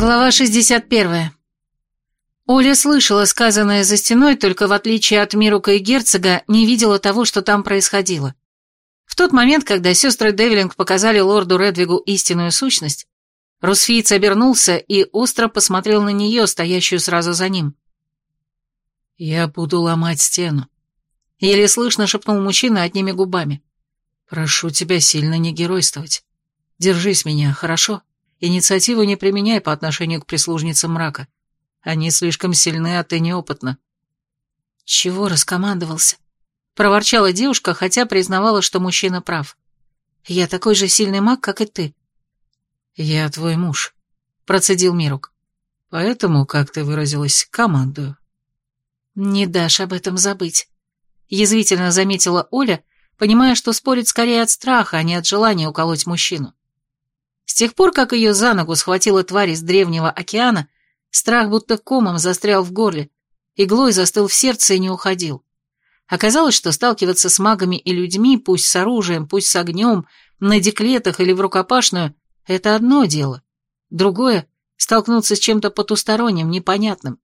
Глава 61. Оля слышала сказанное за стеной, только в отличие от Мирука и Герцога, не видела того, что там происходило. В тот момент, когда сестры Девилинг показали лорду Редвигу истинную сущность, Русфиец обернулся и остро посмотрел на нее, стоящую сразу за ним. «Я буду ломать стену», — еле слышно шепнул мужчина одними губами. «Прошу тебя сильно не геройствовать. Держись меня, хорошо?» Инициативу не применяй по отношению к прислужницам мрака. Они слишком сильны, а ты неопытна». «Чего раскомандовался?» Проворчала девушка, хотя признавала, что мужчина прав. «Я такой же сильный маг, как и ты». «Я твой муж», — процедил Мирук. «Поэтому, как ты выразилась, командую». «Не дашь об этом забыть», — язвительно заметила Оля, понимая, что спорит скорее от страха, а не от желания уколоть мужчину. С тех пор, как ее за ногу схватила тварь из древнего океана, страх будто комом застрял в горле, иглой застыл в сердце и не уходил. Оказалось, что сталкиваться с магами и людьми, пусть с оружием, пусть с огнем, на деклетах или в рукопашную, это одно дело. Другое — столкнуться с чем-то потусторонним, непонятным.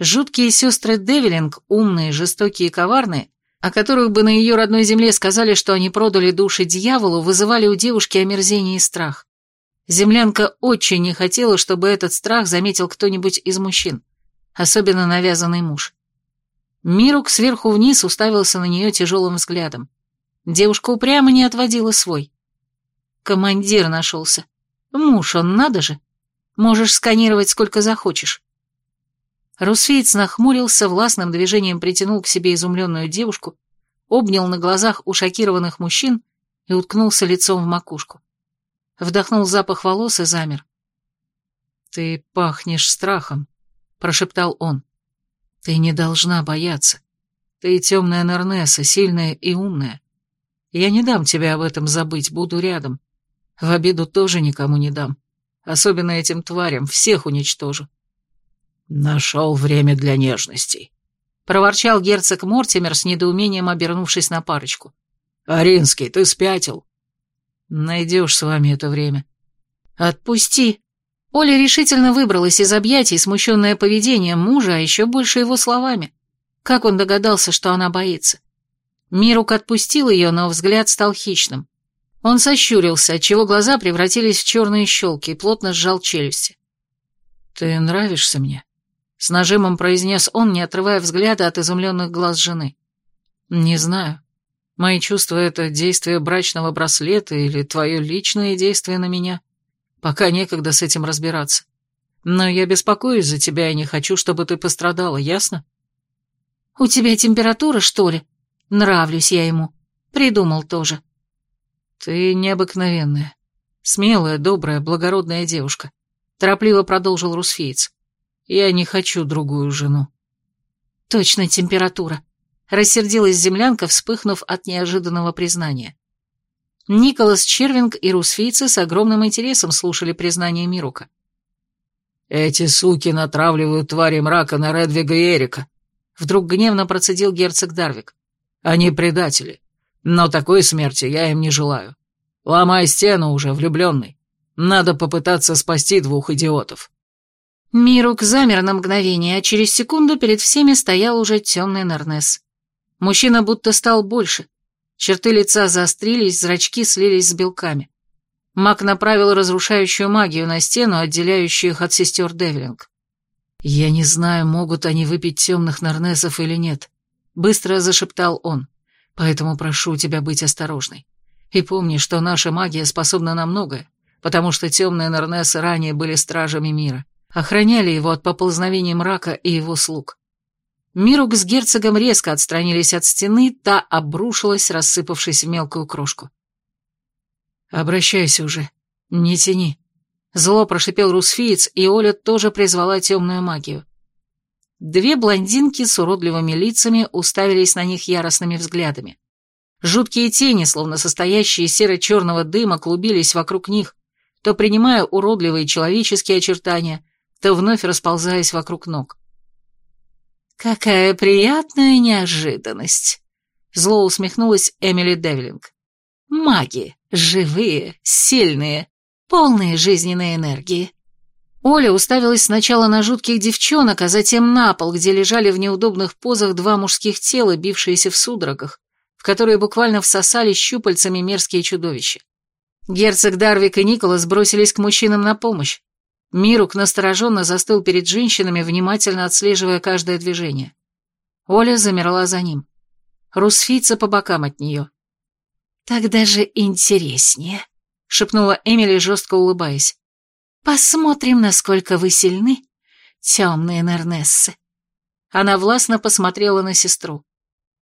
Жуткие сестры Девилинг, умные, жестокие и коварные, о которых бы на ее родной земле сказали, что они продали души дьяволу, вызывали у девушки омерзение и страх. Землянка очень не хотела, чтобы этот страх заметил кто-нибудь из мужчин, особенно навязанный муж. Мирук сверху вниз уставился на нее тяжелым взглядом. Девушка упрямо не отводила свой. Командир нашелся. Муж он, надо же. Можешь сканировать сколько захочешь. Русфейц нахмурился, властным движением притянул к себе изумленную девушку, обнял на глазах у шокированных мужчин и уткнулся лицом в макушку. Вдохнул запах волос и замер. «Ты пахнешь страхом», — прошептал он. «Ты не должна бояться. Ты темная Нернеса, сильная и умная. Я не дам тебе об этом забыть, буду рядом. В обиду тоже никому не дам. Особенно этим тварям, всех уничтожу. «Нашел время для нежностей», — проворчал герцог Мортимер с недоумением обернувшись на парочку. «Аринский, ты спятил?» «Найдешь с вами это время». «Отпусти!» Оля решительно выбралась из объятий, смущенная поведением мужа, а еще больше его словами. Как он догадался, что она боится? Мирук отпустил ее, но взгляд стал хищным. Он сощурился, отчего глаза превратились в черные щелки и плотно сжал челюсти. «Ты нравишься мне?» С нажимом произнес он, не отрывая взгляда от изумленных глаз жены. «Не знаю. Мои чувства — это действие брачного браслета или твое личное действие на меня. Пока некогда с этим разбираться. Но я беспокоюсь за тебя и не хочу, чтобы ты пострадала, ясно?» «У тебя температура, что ли? Нравлюсь я ему. Придумал тоже». «Ты необыкновенная. Смелая, добрая, благородная девушка», — торопливо продолжил Русфеец. Я не хочу другую жену. Точно температура. Рассердилась землянка, вспыхнув от неожиданного признания. Николас Червинг и русфийцы с огромным интересом слушали признание Мирука. «Эти суки натравливают твари мрака на Редвига и Эрика», — вдруг гневно процедил герцог Дарвик. «Они предатели, но такой смерти я им не желаю. Ломай стену уже, влюбленный. Надо попытаться спасти двух идиотов». Мирук замер на мгновение, а через секунду перед всеми стоял уже темный Нернес. Мужчина будто стал больше. Черты лица заострились, зрачки слились с белками. Маг направил разрушающую магию на стену, отделяющую их от сестер Девлинг. «Я не знаю, могут они выпить темных Нернесов или нет», — быстро зашептал он. «Поэтому прошу тебя быть осторожной. И помни, что наша магия способна на многое, потому что темные Нернесы ранее были стражами мира охраняли его от поползновений мрака и его слуг. Мирук с герцогом резко отстранились от стены, та обрушилась, рассыпавшись в мелкую крошку. «Обращайся уже, не тяни», — зло прошипел Русфиец, и Оля тоже призвала темную магию. Две блондинки с уродливыми лицами уставились на них яростными взглядами. Жуткие тени, словно состоящие из серо-черного дыма, клубились вокруг них, то принимая уродливые человеческие очертания, то вновь расползаясь вокруг ног. «Какая приятная неожиданность!» Зло усмехнулась Эмили Девлинг. «Маги, живые, сильные, полные жизненной энергии. Оля уставилась сначала на жутких девчонок, а затем на пол, где лежали в неудобных позах два мужских тела, бившиеся в судорогах, в которые буквально всосали щупальцами мерзкие чудовища. Герцог Дарвик и Николас бросились к мужчинам на помощь. Мирук настороженно застыл перед женщинами, внимательно отслеживая каждое движение. Оля замерла за ним. Русфица по бокам от нее. «Так даже интереснее», — шепнула Эмили, жестко улыбаясь. «Посмотрим, насколько вы сильны, темные Нернессы». Она властно посмотрела на сестру.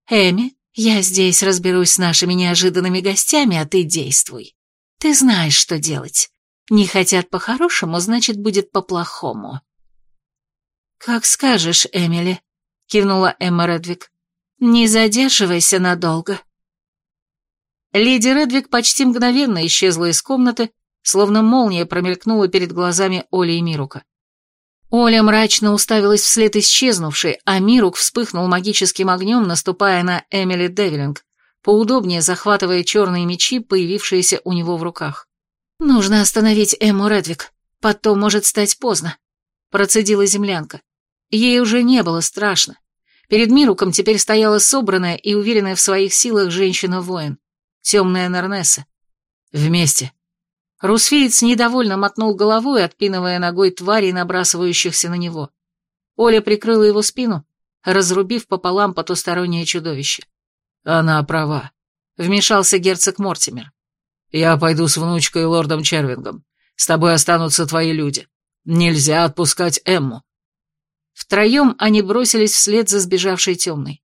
«Эми, я здесь разберусь с нашими неожиданными гостями, а ты действуй. Ты знаешь, что делать. Не хотят по-хорошему, значит, будет по-плохому». «Как скажешь, Эмили», — кивнула Эмма Редвик. «Не задерживайся надолго». Леди Редвик почти мгновенно исчезла из комнаты, словно молния промелькнула перед глазами Оли и Мирука. Оля мрачно уставилась вслед исчезнувшей, а Мирук вспыхнул магическим огнем, наступая на Эмили Девилинг, поудобнее захватывая черные мечи, появившиеся у него в руках. «Нужно остановить Эмму Редвик, потом может стать поздно», — процедила землянка. Ей уже не было страшно. Перед Мируком теперь стояла собранная и уверенная в своих силах женщина-воин темная Нернеса. Вместе. Русфиец недовольно мотнул головой, отпинывая ногой тварей, набрасывающихся на него. Оля прикрыла его спину, разрубив пополам потустороннее чудовище. Она права. Вмешался герцог Мортимер. Я пойду с внучкой и лордом Червингом. С тобой останутся твои люди. Нельзя отпускать Эмму. Втроем они бросились вслед за сбежавшей темной.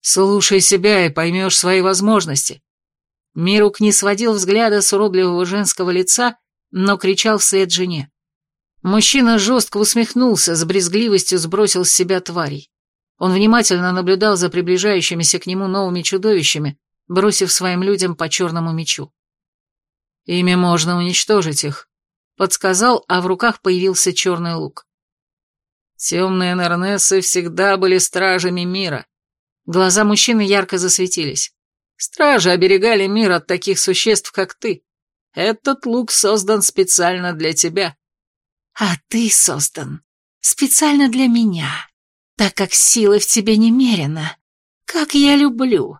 «Слушай себя и поймешь свои возможности», Мирук не сводил взгляда с уродливого женского лица, но кричал вслед жене. Мужчина жестко усмехнулся, с брезгливостью сбросил с себя тварей. Он внимательно наблюдал за приближающимися к нему новыми чудовищами, бросив своим людям по черному мечу. «Ими можно уничтожить их», — подсказал, а в руках появился черный лук. Темные Нернессы всегда были стражами мира. Глаза мужчины ярко засветились. Стражи оберегали мир от таких существ, как ты. Этот лук создан специально для тебя. А ты создан специально для меня, так как силы в тебе немерено. Как я люблю.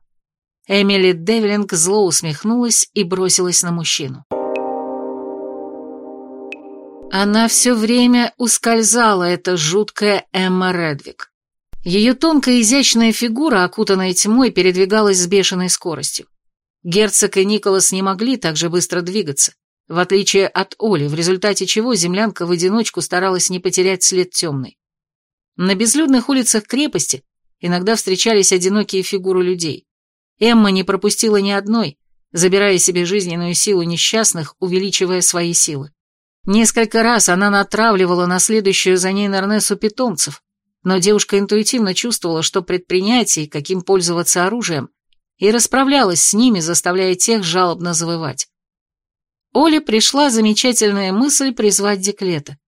Эмили Девлинг зло усмехнулась и бросилась на мужчину. Она все время ускользала, эта жуткая Эмма Редвик. Ее тонкая изящная фигура, окутанная тьмой, передвигалась с бешеной скоростью. Герцог и Николас не могли так же быстро двигаться, в отличие от Оли, в результате чего землянка в одиночку старалась не потерять след темный. На безлюдных улицах крепости иногда встречались одинокие фигуры людей. Эмма не пропустила ни одной, забирая себе жизненную силу несчастных, увеличивая свои силы. Несколько раз она натравливала на следующую за ней Норнесу питомцев, но девушка интуитивно чувствовала, что предпринять и каким пользоваться оружием, и расправлялась с ними, заставляя тех жалобно завывать. Оле пришла замечательная мысль призвать Деклета.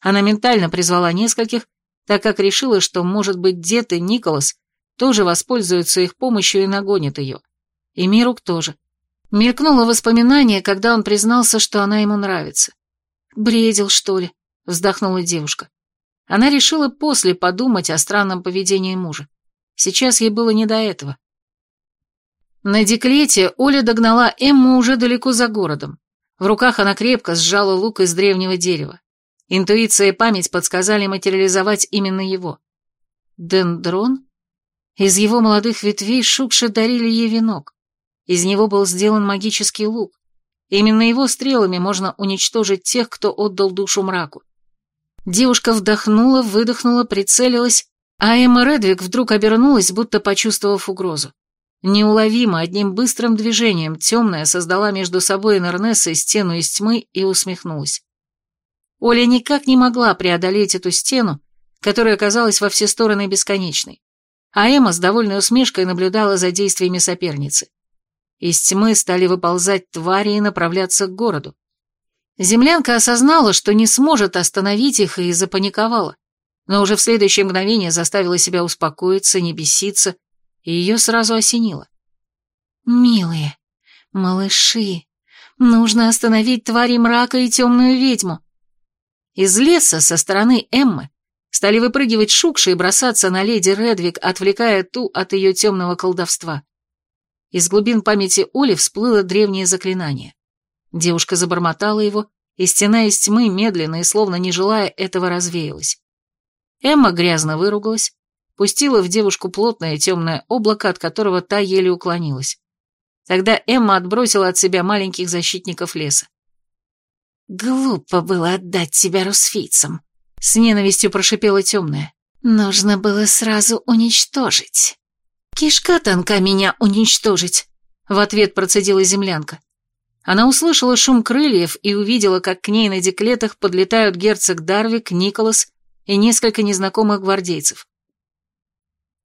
Она ментально призвала нескольких, так как решила, что, может быть, дед и Николас тоже воспользуются их помощью и нагонят ее. И Мирук тоже. Мелькнуло воспоминание, когда он признался, что она ему нравится. «Бредил, что ли?» — вздохнула девушка. Она решила после подумать о странном поведении мужа. Сейчас ей было не до этого. На деклете Оля догнала Эмму уже далеко за городом. В руках она крепко сжала лук из древнего дерева. Интуиция и память подсказали материализовать именно его. Дендрон? Из его молодых ветвей Шукши дарили ей венок. Из него был сделан магический лук. Именно его стрелами можно уничтожить тех, кто отдал душу мраку. Девушка вдохнула, выдохнула, прицелилась, а Эмма Редвик вдруг обернулась, будто почувствовав угрозу. Неуловимо, одним быстрым движением, темная создала между собой и стену из тьмы и усмехнулась. Оля никак не могла преодолеть эту стену, которая казалась во все стороны бесконечной, а Эмма с довольной усмешкой наблюдала за действиями соперницы. Из тьмы стали выползать твари и направляться к городу. Землянка осознала, что не сможет остановить их, и запаниковала, но уже в следующее мгновение заставила себя успокоиться, не беситься, и ее сразу осенило. «Милые, малыши, нужно остановить твари мрака и темную ведьму». Из леса со стороны Эммы стали выпрыгивать шукши и бросаться на леди Редвик, отвлекая ту от ее темного колдовства. Из глубин памяти Оли всплыло древнее заклинание. Девушка забормотала его, и стена из тьмы медленно и словно не желая этого развеялась. Эмма грязно выругалась, пустила в девушку плотное темное облако, от которого та еле уклонилась. Тогда Эмма отбросила от себя маленьких защитников леса. «Глупо было отдать тебя русфийцам», — с ненавистью прошипела темная. «Нужно было сразу уничтожить». «Кишка тонка меня уничтожить», — в ответ процедила землянка. Она услышала шум крыльев и увидела, как к ней на деклетах подлетают герцог Дарвик, Николас и несколько незнакомых гвардейцев.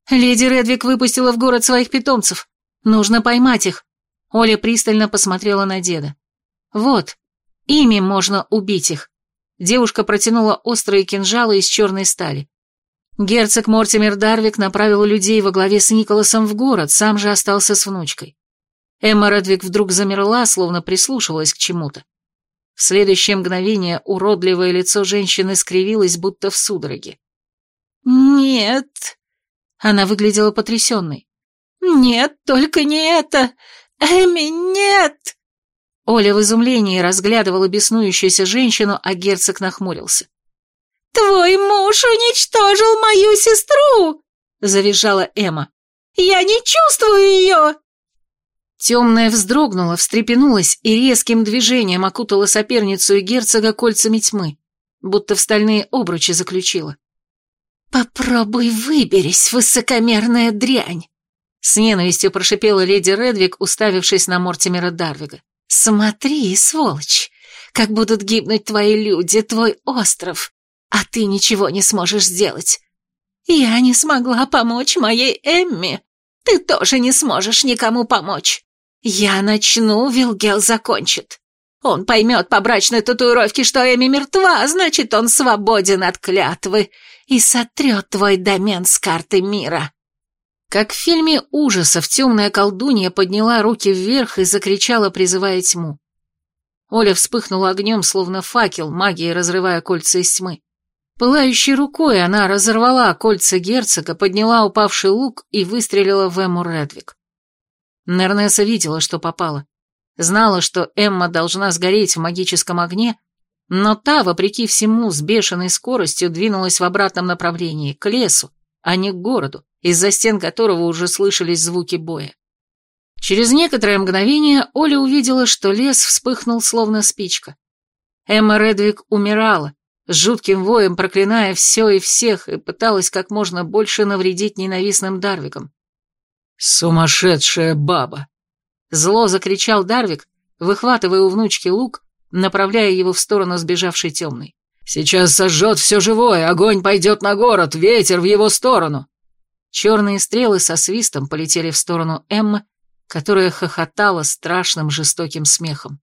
«Леди Редвик выпустила в город своих питомцев. Нужно поймать их». Оля пристально посмотрела на деда. «Вот, Ими можно убить их. Девушка протянула острые кинжалы из черной стали. Герцог Мортимер Дарвик направил людей во главе с Николасом в город, сам же остался с внучкой. Эмма Редвик вдруг замерла, словно прислушивалась к чему-то. В следующее мгновение уродливое лицо женщины скривилось, будто в судороге. «Нет!» Она выглядела потрясенной. «Нет, только не это! Эми, нет!» Оля в изумлении разглядывала беснующуюся женщину, а герцог нахмурился. «Твой муж уничтожил мою сестру!» — завизжала Эмма. «Я не чувствую ее!» Темная вздрогнула, встрепенулась и резким движением окутала соперницу и герцога кольцами тьмы, будто в стальные обручи заключила. «Попробуй выберись, высокомерная дрянь!» С ненавистью прошипела леди Редвик, уставившись на Мортимера Дарвига. «Смотри, сволочь, как будут гибнуть твои люди, твой остров, а ты ничего не сможешь сделать. Я не смогла помочь моей Эмми, ты тоже не сможешь никому помочь. Я начну, Вилгел закончит. Он поймет по брачной татуировке, что Эми мертва, значит, он свободен от клятвы и сотрет твой домен с карты мира». Как в фильме ужасов темная колдунья подняла руки вверх и закричала, призывая тьму. Оля вспыхнула огнем, словно факел, магией разрывая кольца из тьмы. Пылающей рукой она разорвала кольца герцога, подняла упавший лук и выстрелила в Эмму Редвик. Нернеса видела, что попала. Знала, что Эмма должна сгореть в магическом огне, но та, вопреки всему, с бешеной скоростью двинулась в обратном направлении, к лесу, а не к городу из-за стен которого уже слышались звуки боя. Через некоторое мгновение Оля увидела, что лес вспыхнул словно спичка. Эмма Редвик умирала, с жутким воем проклиная все и всех, и пыталась как можно больше навредить ненавистным Дарвикам. «Сумасшедшая баба!» Зло закричал Дарвик, выхватывая у внучки лук, направляя его в сторону сбежавшей темной. «Сейчас сожжет все живое, огонь пойдет на город, ветер в его сторону!» Черные стрелы со свистом полетели в сторону Эммы, которая хохотала страшным жестоким смехом.